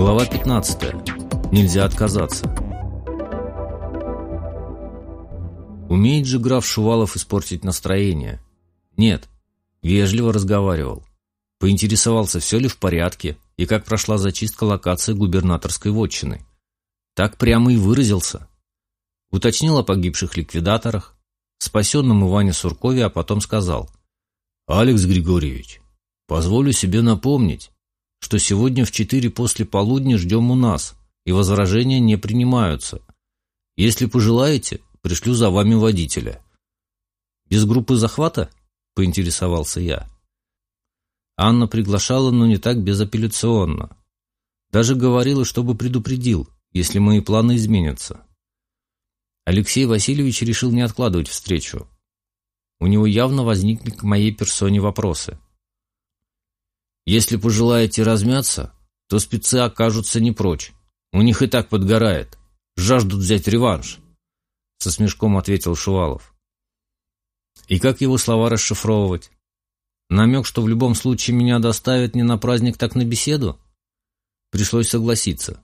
Глава 15. Нельзя отказаться. Умеет же граф Шувалов испортить настроение? Нет. Вежливо разговаривал. Поинтересовался, все ли в порядке и как прошла зачистка локации губернаторской вотчины. Так прямо и выразился. Уточнил о погибших ликвидаторах, спасенном Иване Суркове, а потом сказал. «Алекс Григорьевич, позволю себе напомнить, что сегодня в четыре после полудня ждем у нас, и возражения не принимаются. Если пожелаете, пришлю за вами водителя». «Без группы захвата?» — поинтересовался я. Анна приглашала, но не так безапелляционно. Даже говорила, чтобы предупредил, если мои планы изменятся. Алексей Васильевич решил не откладывать встречу. У него явно возникли к моей персоне вопросы. Если пожелаете размяться, то спецы окажутся не прочь. У них и так подгорает. Жаждут взять реванш. Со смешком ответил Шувалов. И как его слова расшифровывать? Намек, что в любом случае меня доставят не на праздник, так на беседу? Пришлось согласиться.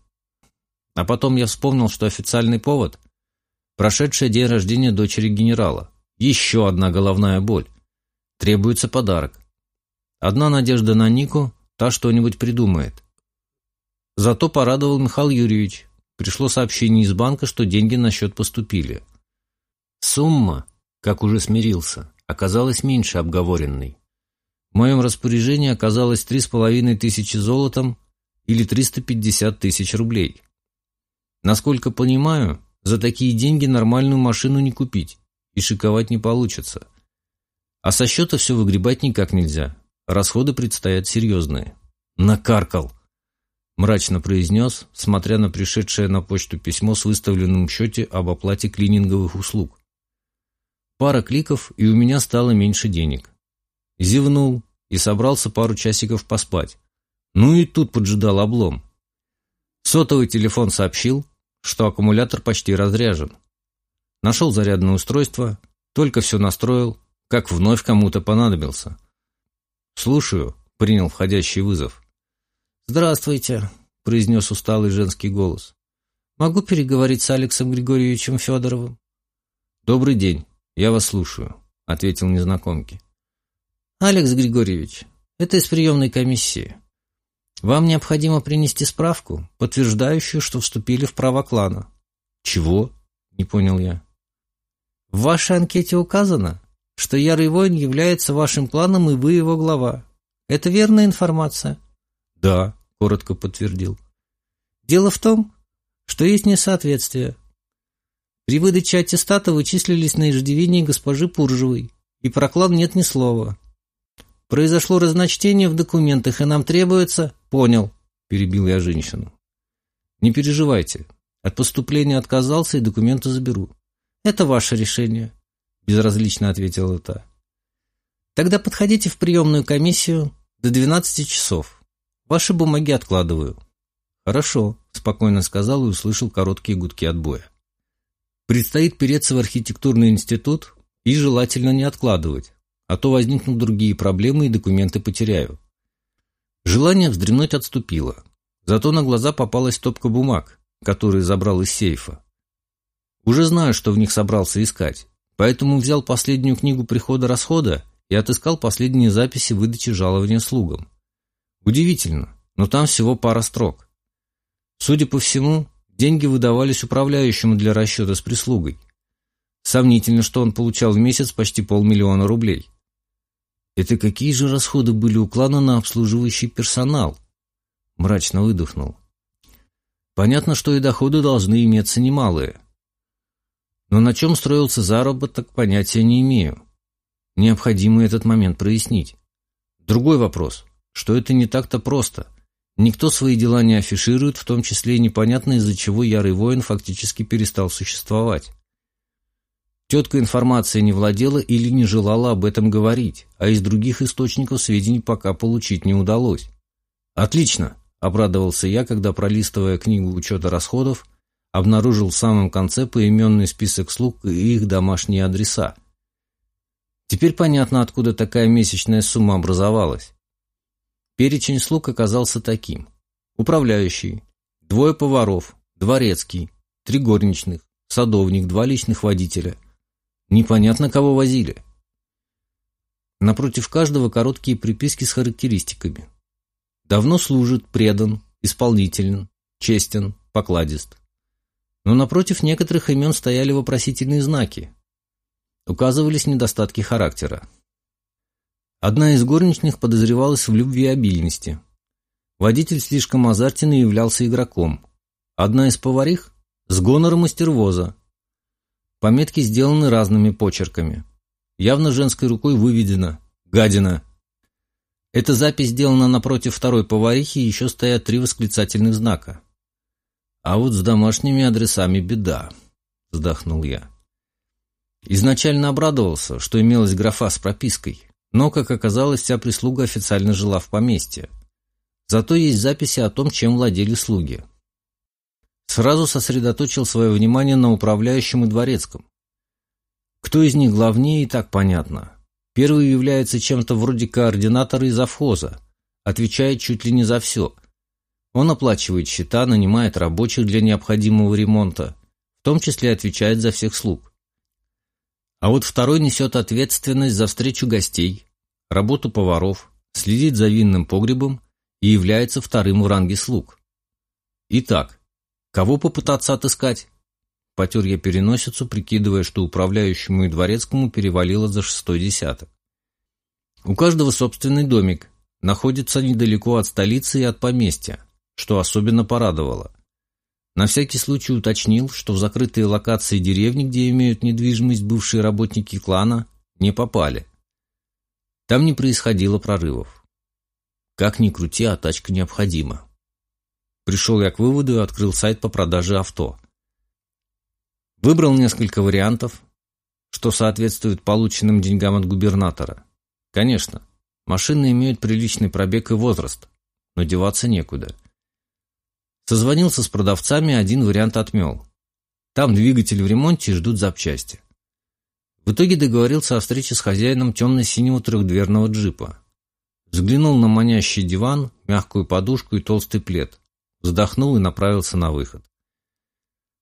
А потом я вспомнил, что официальный повод – прошедший день рождения дочери генерала. Еще одна головная боль. Требуется подарок. Одна надежда на Нику, та что-нибудь придумает. Зато порадовал Михаил Юрьевич. Пришло сообщение из банка, что деньги на счет поступили. Сумма, как уже смирился, оказалась меньше обговоренной. В моем распоряжении оказалось три с половиной тысячи золотом или 350 тысяч рублей. Насколько понимаю, за такие деньги нормальную машину не купить и шиковать не получится. А со счета все выгребать никак нельзя. Расходы предстоят серьезные. Накаркал, мрачно произнес, смотря на пришедшее на почту письмо с выставленным счете об оплате клининговых услуг. Пара кликов, и у меня стало меньше денег. Зевнул и собрался пару часиков поспать. Ну и тут поджидал облом. Сотовый телефон сообщил, что аккумулятор почти разряжен. Нашел зарядное устройство, только все настроил, как вновь кому-то понадобился. «Слушаю», — принял входящий вызов. «Здравствуйте», — произнес усталый женский голос. «Могу переговорить с Алексом Григорьевичем Федоровым?» «Добрый день, я вас слушаю», — ответил незнакомки. «Алекс Григорьевич, это из приемной комиссии. Вам необходимо принести справку, подтверждающую, что вступили в права клана». «Чего?» — не понял я. «В вашей анкете указано, что Ярый Воин является вашим кланом, и вы его глава. Это верная информация?» «Да», — коротко подтвердил. «Дело в том, что есть несоответствие. При выдаче аттестата вы числились на иждивении госпожи Пуржевой, и про клан нет ни слова. Произошло разночтение в документах, и нам требуется...» «Понял», — перебил я женщину. «Не переживайте. От поступления отказался и документы заберу. Это ваше решение безразлично ответила та. Тогда подходите в приемную комиссию до 12 часов. Ваши бумаги откладываю. Хорошо, спокойно сказал и услышал короткие гудки отбоя. Предстоит переться в архитектурный институт и желательно не откладывать, а то возникнут другие проблемы и документы потеряю. Желание вздремнуть отступило. Зато на глаза попалась топка бумаг, которые забрал из сейфа. Уже знаю, что в них собрался искать. Поэтому взял последнюю книгу прихода-расхода и отыскал последние записи выдачи жалования слугам. Удивительно, но там всего пара строк. Судя по всему, деньги выдавались управляющему для расчета с прислугой. Сомнительно, что он получал в месяц почти полмиллиона рублей. Это какие же расходы были у клана на обслуживающий персонал? Мрачно выдохнул. Понятно, что и доходы должны иметься немалые. Но на чем строился заработок, понятия не имею. Необходимо этот момент прояснить. Другой вопрос, что это не так-то просто. Никто свои дела не афиширует, в том числе и непонятно, из-за чего Ярый Воин фактически перестал существовать. Тетка информацией не владела или не желала об этом говорить, а из других источников сведений пока получить не удалось. «Отлично!» – обрадовался я, когда, пролистывая книгу учета расходов, обнаружил в самом конце поименный список слуг и их домашние адреса. Теперь понятно, откуда такая месячная сумма образовалась. Перечень слуг оказался таким. управляющий, двое поваров, дворецкий, три горничных, садовник, два личных водителя. Непонятно, кого возили. Напротив каждого короткие приписки с характеристиками. Давно служит, предан, исполнителен, честен, покладист. Но напротив некоторых имен стояли вопросительные знаки. Указывались недостатки характера. Одна из горничных подозревалась в любвеобильности. Водитель слишком азартен и являлся игроком. Одна из поварих – с гонором мастервоза. Пометки сделаны разными почерками. Явно женской рукой выведено «Гадина». Эта запись сделана напротив второй поварихи, и еще стоят три восклицательных знака. А вот с домашними адресами беда, вздохнул я. Изначально обрадовался, что имелась графа с пропиской, но, как оказалось, вся прислуга официально жила в поместье. Зато есть записи о том, чем владели слуги. Сразу сосредоточил свое внимание на управляющем и дворецком. Кто из них главнее, и так понятно. Первый является чем-то вроде координатора и завхоза, отвечает чуть ли не за все. Он оплачивает счета, нанимает рабочих для необходимого ремонта, в том числе отвечает за всех слуг. А вот второй несет ответственность за встречу гостей, работу поваров, следит за винным погребом и является вторым в ранге слуг. Итак, кого попытаться отыскать? Потер я переносицу, прикидывая, что управляющему и дворецкому перевалило за шестой десяток. У каждого собственный домик, находится недалеко от столицы и от поместья, что особенно порадовало. На всякий случай уточнил, что в закрытые локации деревни, где имеют недвижимость бывшие работники клана, не попали. Там не происходило прорывов. Как ни крути, а тачка необходима. Пришел я к выводу и открыл сайт по продаже авто. Выбрал несколько вариантов, что соответствует полученным деньгам от губернатора. Конечно, машины имеют приличный пробег и возраст, но деваться некуда. Созвонился с продавцами, один вариант отмел. Там двигатель в ремонте и ждут запчасти. В итоге договорился о встрече с хозяином темно-синего трехдверного джипа. Взглянул на манящий диван, мягкую подушку и толстый плед. Вздохнул и направился на выход.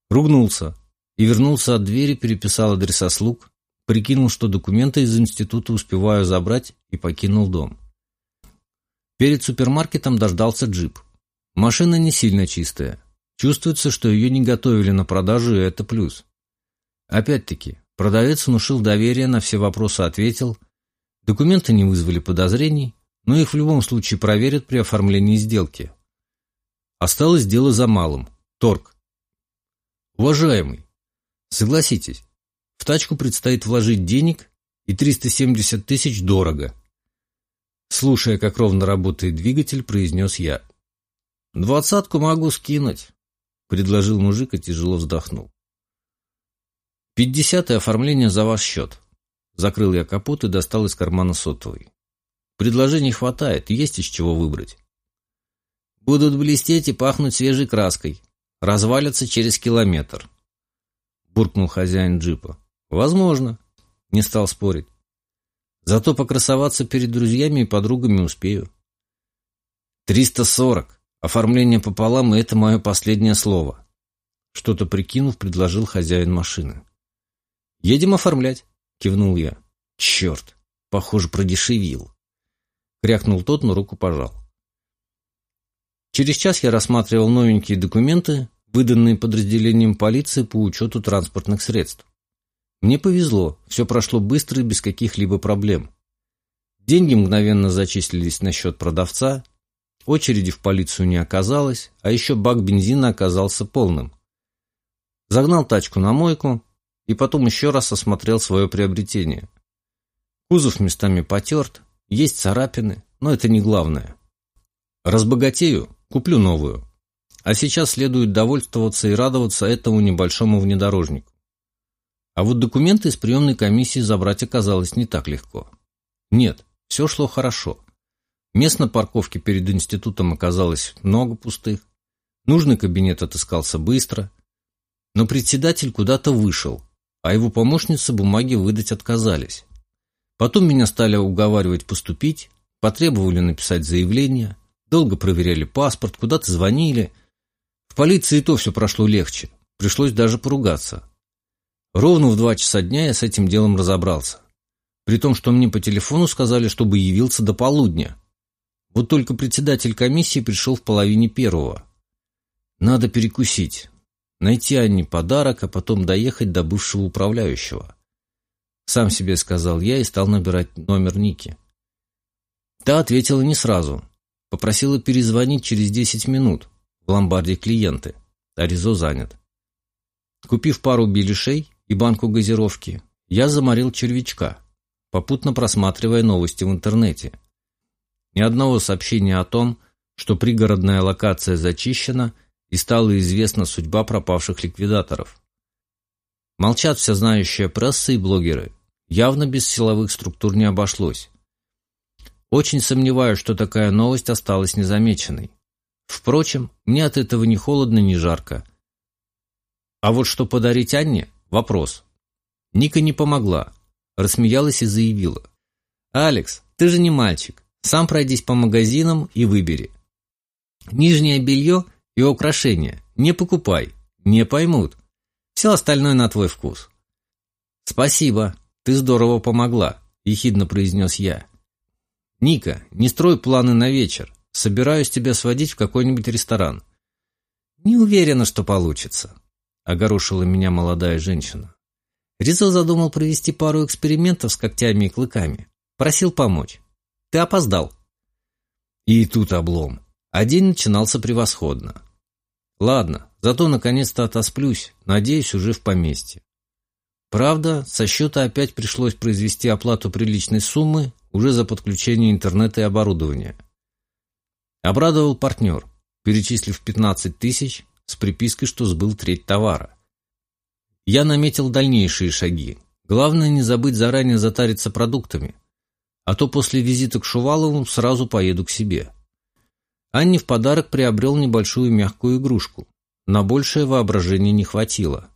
Ругнулся и вернулся от двери, переписал адреса слуг, прикинул, что документы из института успеваю забрать и покинул дом. Перед супермаркетом дождался джип. Машина не сильно чистая. Чувствуется, что ее не готовили на продажу, и это плюс. Опять-таки, продавец внушил доверие, на все вопросы ответил. Документы не вызвали подозрений, но их в любом случае проверят при оформлении сделки. Осталось дело за малым – торг. Уважаемый, согласитесь, в тачку предстоит вложить денег, и 370 тысяч дорого. Слушая, как ровно работает двигатель, произнес я. «Двадцатку могу скинуть», — предложил мужик и тяжело вздохнул. «Пятьдесят и оформление за ваш счет». Закрыл я капот и достал из кармана сотовый. Предложений хватает, есть из чего выбрать. Будут блестеть и пахнуть свежей краской. Развалятся через километр. Буркнул хозяин джипа. Возможно. Не стал спорить. Зато покрасоваться перед друзьями и подругами успею. Триста сорок. Оформление пополам, это мое последнее слово. Что-то прикинув, предложил хозяин машины. «Едем оформлять», — кивнул я. «Черт, похоже, продешевил». Крякнул тот, но руку пожал. Через час я рассматривал новенькие документы, выданные подразделением полиции по учету транспортных средств. Мне повезло, все прошло быстро и без каких-либо проблем. Деньги мгновенно зачислились на счет продавца, очереди в полицию не оказалось, а еще бак бензина оказался полным. Загнал тачку на мойку и потом еще раз осмотрел свое приобретение. Кузов местами потерт, есть царапины, но это не главное. Разбогатею, куплю новую. А сейчас следует довольствоваться и радоваться этому небольшому внедорожнику. А вот документы из приемной комиссии забрать оказалось не так легко. Нет, все шло хорошо. Мест на парковке перед институтом оказалось много пустых. Нужный кабинет отыскался быстро. Но председатель куда-то вышел, а его помощницы бумаги выдать отказались. Потом меня стали уговаривать поступить, потребовали написать заявление, Долго проверяли паспорт, куда-то звонили. В полиции то все прошло легче. Пришлось даже поругаться. Ровно в два часа дня я с этим делом разобрался. При том, что мне по телефону сказали, чтобы явился до полудня. Вот только председатель комиссии пришел в половине первого. Надо перекусить. Найти Анне подарок, а потом доехать до бывшего управляющего. Сам себе сказал я и стал набирать номер Ники. Та ответила не сразу. Попросила перезвонить через 10 минут. В ломбарде клиенты. А Ризо занят. Купив пару беляшей и банку газировки, я заморил червячка, попутно просматривая новости в интернете. Ни одного сообщения о том, что пригородная локация зачищена и стала известна судьба пропавших ликвидаторов. Молчат вся знающая пресса и блогеры. Явно без силовых структур не обошлось. Очень сомневаюсь, что такая новость осталась незамеченной. Впрочем, мне от этого ни холодно, ни жарко. А вот что подарить Анне – вопрос. Ника не помогла, рассмеялась и заявила. «Алекс, ты же не мальчик. Сам пройдись по магазинам и выбери. Нижнее белье и украшения не покупай, не поймут. Все остальное на твой вкус». «Спасибо, ты здорово помогла», – ехидно произнес я. «Ника, не строй планы на вечер. Собираюсь тебя сводить в какой-нибудь ресторан». «Не уверена, что получится», — огорошила меня молодая женщина. Ризо задумал провести пару экспериментов с когтями и клыками. Просил помочь. Ты опоздал. И тут облом. А день начинался превосходно. Ладно, зато наконец-то отосплюсь, надеюсь, уже в поместье. Правда, со счета опять пришлось произвести оплату приличной суммы уже за подключение интернета и оборудования. Обрадовал партнер, перечислив 15 тысяч с припиской, что сбыл треть товара. Я наметил дальнейшие шаги. Главное не забыть заранее затариться продуктами, а то после визита к Шувалову сразу поеду к себе. Анне в подарок приобрел небольшую мягкую игрушку. На большее воображение не хватило.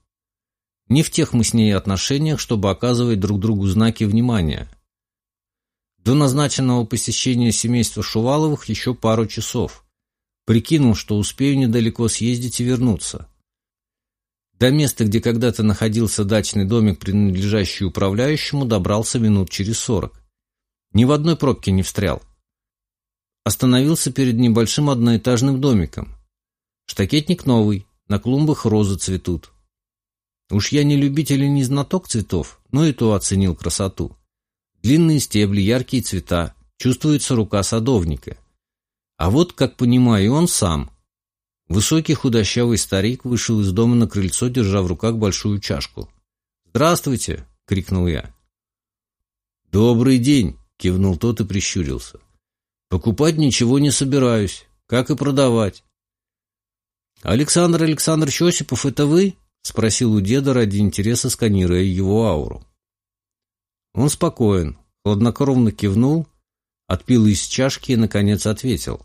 Не в тех мы с ней отношениях, чтобы оказывать друг другу знаки внимания. До назначенного посещения семейства Шуваловых еще пару часов. Прикинул, что успею недалеко съездить и вернуться. До места, где когда-то находился дачный домик, принадлежащий управляющему, добрался минут через сорок. Ни в одной пробке не встрял. Остановился перед небольшим одноэтажным домиком. Штакетник новый, на клумбах розы цветут. Уж я не любитель и не знаток цветов, но и то оценил красоту. Длинные стебли, яркие цвета, чувствуется рука садовника. А вот, как понимаю, он сам. Высокий худощавый старик вышел из дома на крыльцо, держа в руках большую чашку. «Здравствуйте!» — крикнул я. «Добрый день!» — кивнул тот и прищурился. «Покупать ничего не собираюсь, как и продавать». «Александр Александрович Осипов, это вы?» — спросил у деда ради интереса, сканируя его ауру. Он спокоен, хладнокровно кивнул, отпил из чашки и, наконец, ответил.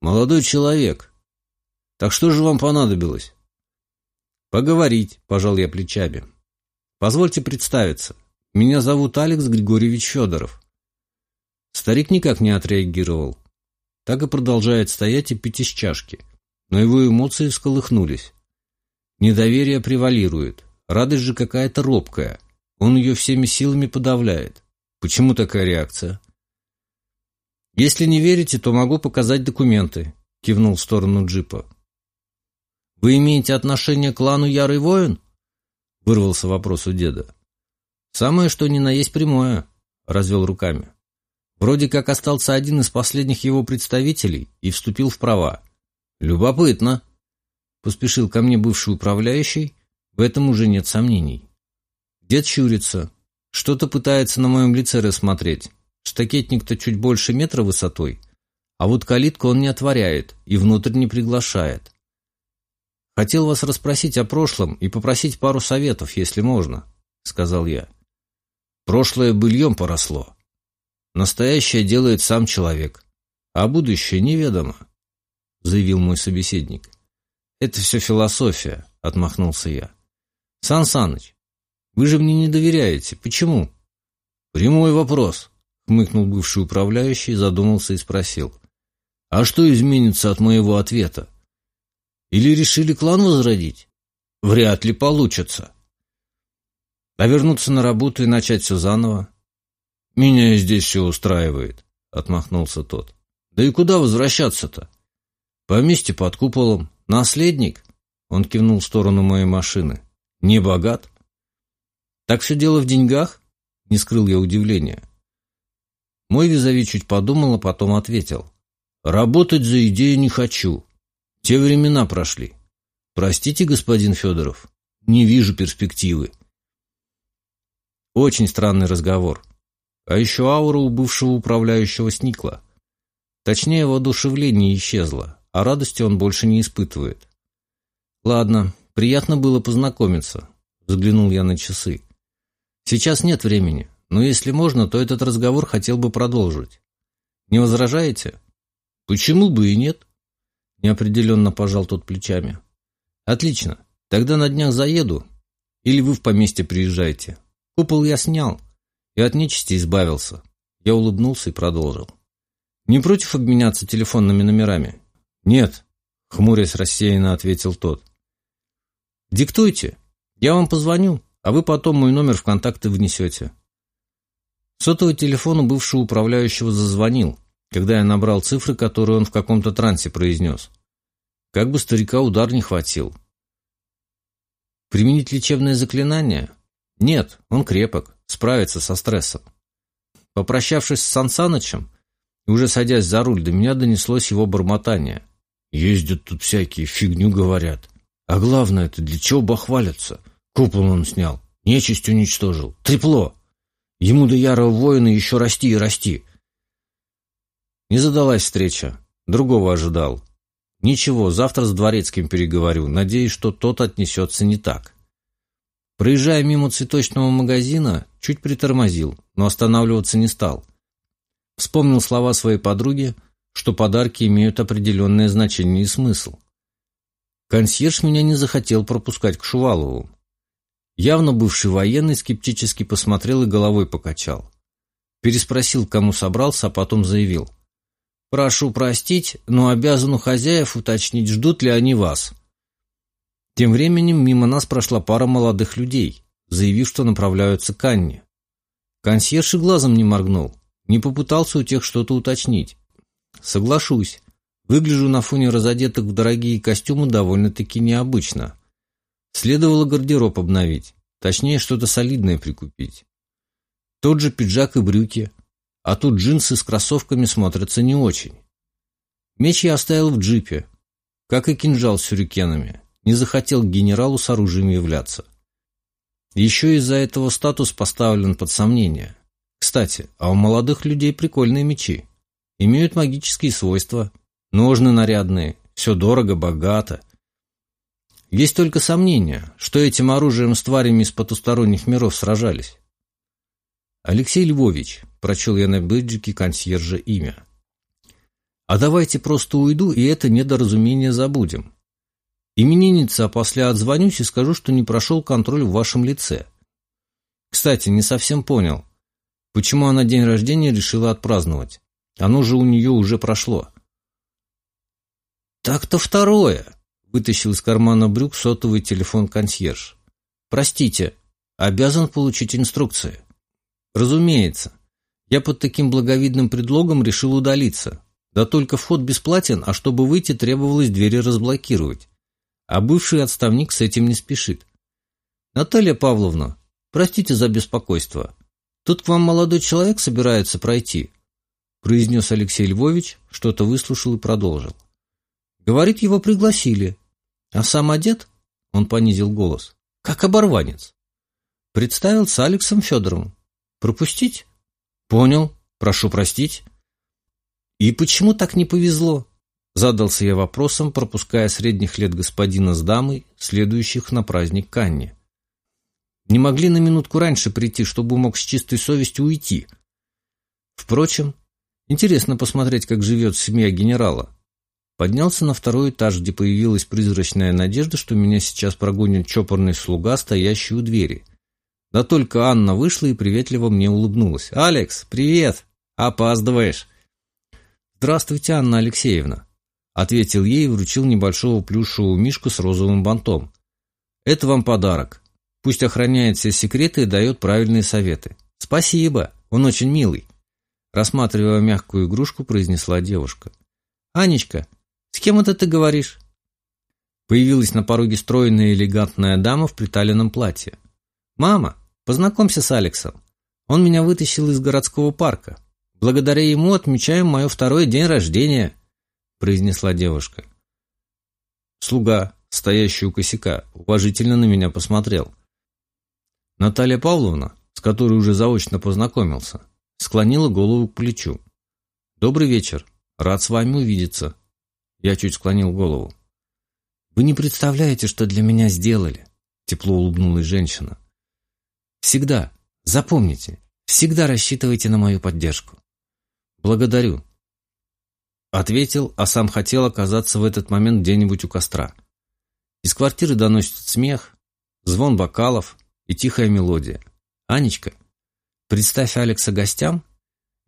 «Молодой человек, так что же вам понадобилось?» «Поговорить», — пожал я плечами. «Позвольте представиться. Меня зовут Алекс Григорьевич Федоров». Старик никак не отреагировал. Так и продолжает стоять и пить из чашки. Но его эмоции всколыхнулись. Недоверие превалирует. Радость же какая-то робкая. Он ее всеми силами подавляет. Почему такая реакция? Если не верите, то могу показать документы, кивнул в сторону джипа. Вы имеете отношение к клану Ярый Воин? Вырвался вопрос у деда. Самое что ни на есть прямое, развел руками. Вроде как остался один из последних его представителей и вступил в права. Любопытно. Поспешил ко мне бывший управляющий, в этом уже нет сомнений. Дед щурится. Что-то пытается на моем лице рассмотреть. Штакетник-то чуть больше метра высотой, а вот калитку он не отворяет и внутрь не приглашает. Хотел вас расспросить о прошлом и попросить пару советов, если можно, сказал я. Прошлое быльем поросло. Настоящее делает сам человек, а будущее неведомо, заявил мой собеседник. Это все философия, отмахнулся я. Сан Саныч, вы же мне не доверяете. Почему? Прямой вопрос, хмыкнул бывший управляющий, задумался и спросил. А что изменится от моего ответа? Или решили клан возродить? Вряд ли получится. А вернуться на работу и начать все заново? Меня здесь все устраивает, отмахнулся тот. Да и куда возвращаться-то? Поместье под куполом. Наследник? Он кивнул в сторону моей машины. Не богат? Так все дело в деньгах? Не скрыл я удивления. Мой визави чуть подумал, а потом ответил. Работать за идею не хочу. Те времена прошли. Простите, господин Федоров, не вижу перспективы. Очень странный разговор. А еще аура у бывшего управляющего сникла. Точнее, воодушевление исчезло, а радости он больше не испытывает. Ладно, приятно было познакомиться. Взглянул я на часы. Сейчас нет времени, но если можно, то этот разговор хотел бы продолжить. Не возражаете? Почему бы и нет? Неопределенно пожал тот плечами. Отлично, тогда на днях заеду. Или вы в поместье приезжаете. Купол я снял и от нечисти избавился. Я улыбнулся и продолжил. Не против обменяться телефонными номерами? Нет, хмурясь рассеянно ответил тот. Диктуйте, я вам позвоню, а вы потом мой номер в контакты внесете. Сотовый телефон у бывшего управляющего зазвонил, когда я набрал цифры, которые он в каком-то трансе произнес. Как бы старика удар не хватил. Применить лечебное заклинание? Нет, он крепок, справится со стрессом. Попрощавшись с Сансанычем и уже садясь за руль, до меня донеслось его бормотание. Ездят тут всякие, фигню говорят. А главное это для чего бахвалятся? Купол он снял, нечисть уничтожил, трепло. Ему до ярого воина еще расти и расти. Не задалась встреча. Другого ожидал. Ничего, завтра с дворецким переговорю. Надеюсь, что тот отнесется не так. Проезжая мимо цветочного магазина, чуть притормозил, но останавливаться не стал. Вспомнил слова своей подруги, что подарки имеют определенное значение и смысл. Консьерж меня не захотел пропускать к Шувалову. Явно бывший военный скептически посмотрел и головой покачал. Переспросил, кому собрался, а потом заявил. Прошу простить, но обязан у хозяев уточнить, ждут ли они вас. Тем временем мимо нас прошла пара молодых людей, заявив, что направляются к Анне. Консьерж и глазом не моргнул, не попытался у тех что-то уточнить. Соглашусь, выгляжу на фоне разодетых в дорогие костюмы довольно-таки необычно. Следовало гардероб обновить, точнее что-то солидное прикупить. Тот же пиджак и брюки, а тут джинсы с кроссовками смотрятся не очень. Меч я оставил в джипе, как и кинжал с сюрикенами. Не захотел к генералу с оружием являться. Еще из-за этого статус поставлен под сомнение. Кстати, а у молодых людей прикольные мечи. Имеют магические свойства, ножны нарядные, все дорого, богато. Есть только сомнение, что этим оружием с тварями из потусторонних миров сражались. Алексей Львович, прочел я на бейджике консьержа имя. А давайте просто уйду, и это недоразумение забудем. Именинница, а после отзвонюсь и скажу, что не прошел контроль в вашем лице. Кстати, не совсем понял, почему она день рождения решила отпраздновать. Оно же у нее уже прошло. «Так-то второе», — вытащил из кармана брюк сотовый телефон консьерж. «Простите, обязан получить инструкции». «Разумеется. Я под таким благовидным предлогом решил удалиться. Да только вход бесплатен, а чтобы выйти, требовалось двери разблокировать. А бывший отставник с этим не спешит. Наталья Павловна, простите за беспокойство. Тут к вам молодой человек собирается пройти, произнес Алексей Львович, что-то выслушал и продолжил. Говорит, его пригласили. А сам одет? Он понизил голос. Как оборванец. Представился Алексом Федоровым. Пропустить? Понял. Прошу простить. И почему так не повезло? Задался я вопросом, пропуская средних лет господина с дамой, следующих на праздник Канни. Не могли на минутку раньше прийти, чтобы мог с чистой совестью уйти. Впрочем, интересно посмотреть, как живет семья генерала. Поднялся на второй этаж, где появилась призрачная надежда, что меня сейчас прогонит чопорный слуга, стоящий у двери. Да только Анна вышла и приветливо мне улыбнулась. «Алекс, привет! Опаздываешь!» «Здравствуйте, Анна Алексеевна», — ответил ей и вручил небольшого плюшевого мишку с розовым бантом. «Это вам подарок. Пусть охраняет все секреты и дает правильные советы. Спасибо, он очень милый», — рассматривая мягкую игрушку, произнесла девушка. «Анечка, с кем это ты говоришь?» Появилась на пороге стройная элегантная дама в приталенном платье. «Мама, познакомься с Алексом. Он меня вытащил из городского парка. Благодаря ему отмечаем мое второй день рождения», — произнесла девушка. Слуга, стоящий у косяка, уважительно на меня посмотрел. Наталья Павловна, с которой уже заочно познакомился, склонила голову к плечу. «Добрый вечер. Рад с вами увидеться». Я чуть склонил голову. «Вы не представляете, что для меня сделали», — тепло улыбнулась женщина. «Всегда, запомните, всегда рассчитывайте на мою поддержку». «Благодарю», — ответил, а сам хотел оказаться в этот момент где-нибудь у костра. Из квартиры доносится смех, звон бокалов и тихая мелодия. «Анечка, представь Алекса гостям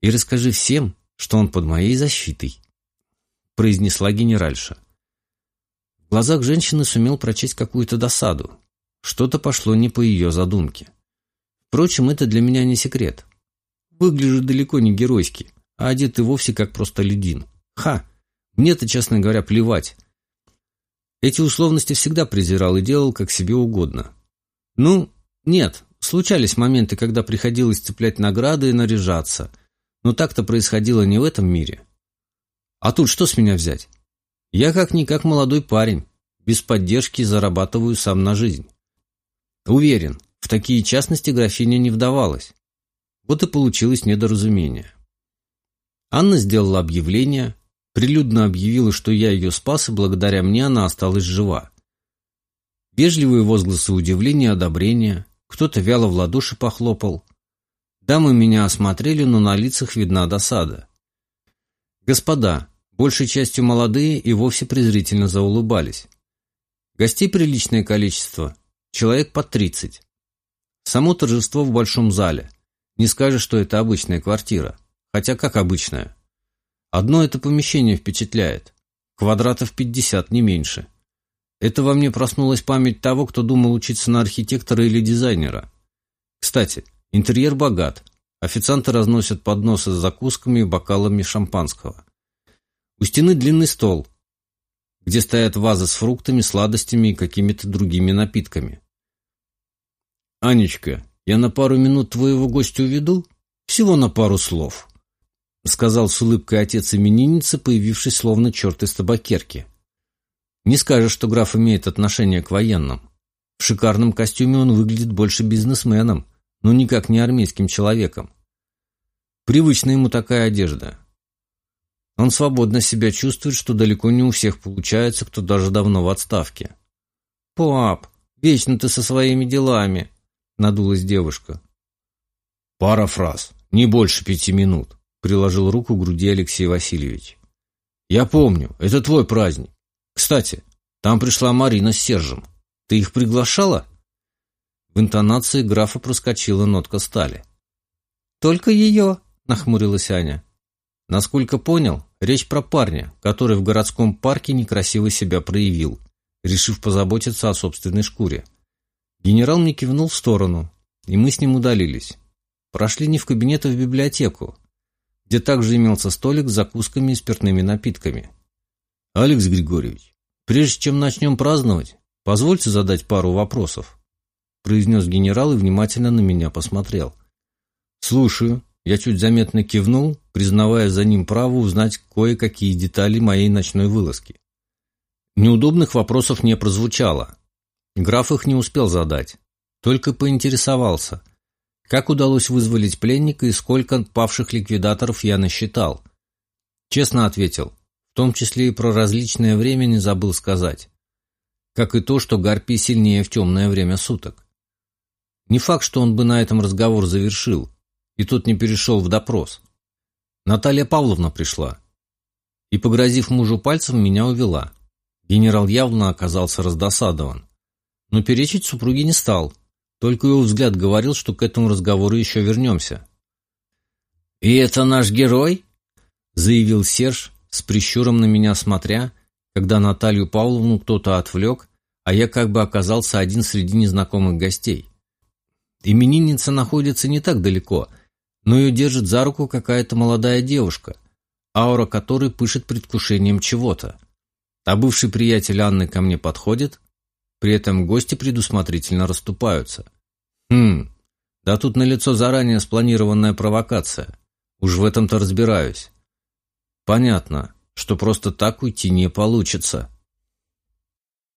и расскажи всем, что он под моей защитой», — произнесла генеральша. В глазах женщины сумел прочесть какую-то досаду. Что-то пошло не по ее задумке. Впрочем, это для меня не секрет. Выгляжу далеко не геройски, а одет и вовсе как просто людин. Ха! Мне-то, честно говоря, плевать. Эти условности всегда презирал и делал как себе угодно. Ну, нет, случались моменты, когда приходилось цеплять награды и наряжаться. Но так-то происходило не в этом мире. А тут что с меня взять? Я как-никак молодой парень, без поддержки зарабатываю сам на жизнь. Уверен, в такие частности графиня не вдавалась. Вот и получилось недоразумение. Анна сделала объявление, прилюдно объявила, что я ее спас, и благодаря мне она осталась жива. Вежливые возгласы удивления одобрения, кто-то вяло в ладоши похлопал. Дамы меня осмотрели, но на лицах видна досада. «Господа, большей частью молодые и вовсе презрительно заулыбались. Гостей приличное количество, человек по тридцать. Само торжество в большом зале. Не скажешь, что это обычная квартира. Хотя как обычная? Одно это помещение впечатляет. Квадратов пятьдесят, не меньше. Это во мне проснулась память того, кто думал учиться на архитектора или дизайнера. Кстати, интерьер богат. Официанты разносят подносы с закусками и бокалами шампанского. У стены длинный стол, где стоят вазы с фруктами, сладостями и какими-то другими напитками. «Анечка, я на пару минут твоего гостя уведу? Всего на пару слов», — сказал с улыбкой отец именинницы, появившись словно черт из табакерки. «Не скажешь, что граф имеет отношение к военным. В шикарном костюме он выглядит больше бизнесменом, но никак не армейским человеком. Привычна ему такая одежда, он свободно себя чувствует, что далеко не у всех получается, кто даже давно в отставке. «Пап, вечно ты со своими делами», — надулась девушка. «Пара фраз, не больше пяти минут», — приложил руку к груди Алексей Васильевич. «Я помню, это твой праздник. Кстати, там пришла Марина с Сержем. Ты их приглашала?» В интонации графа проскочила нотка стали. «Только ее», — нахмурилась Аня. Насколько понял, речь про парня, который в городском парке некрасиво себя проявил, решив позаботиться о собственной шкуре. Генерал мне кивнул в сторону, и мы с ним удалились. Прошли не в кабинет, а в библиотеку, где также имелся столик с закусками и спиртными напитками. «Алекс Григорьевич, прежде чем начнем праздновать, позвольте задать пару вопросов», произнес генерал и внимательно на меня посмотрел. «Слушаю», я чуть заметно кивнул, признавая за ним право узнать кое-какие детали моей ночной вылазки. Неудобных вопросов не прозвучало. Граф их не успел задать, только поинтересовался, как удалось вызволить пленника и сколько павших ликвидаторов я насчитал. Честно ответил, в том числе и про различное время не забыл сказать. Как и то, что Гарпий сильнее в темное время суток. Не факт, что он бы на этом разговор завершил, и тот не перешел в допрос. Наталья Павловна пришла и, погрозив мужу пальцем, меня увела. Генерал явно оказался раздосадован. Но перечить супруге не стал, только его взгляд говорил, что к этому разговору еще вернемся. «И это наш герой?» заявил Серж, с прищуром на меня смотря, когда Наталью Павловну кто-то отвлек, а я как бы оказался один среди незнакомых гостей. Именинница находится не так далеко, но ее держит за руку какая-то молодая девушка, аура которой пышет предвкушением чего-то. А бывший приятель Анны ко мне подходит, при этом гости предусмотрительно расступаются. Хм, да тут налицо заранее спланированная провокация. Уж в этом-то разбираюсь. Понятно, что просто так уйти не получится.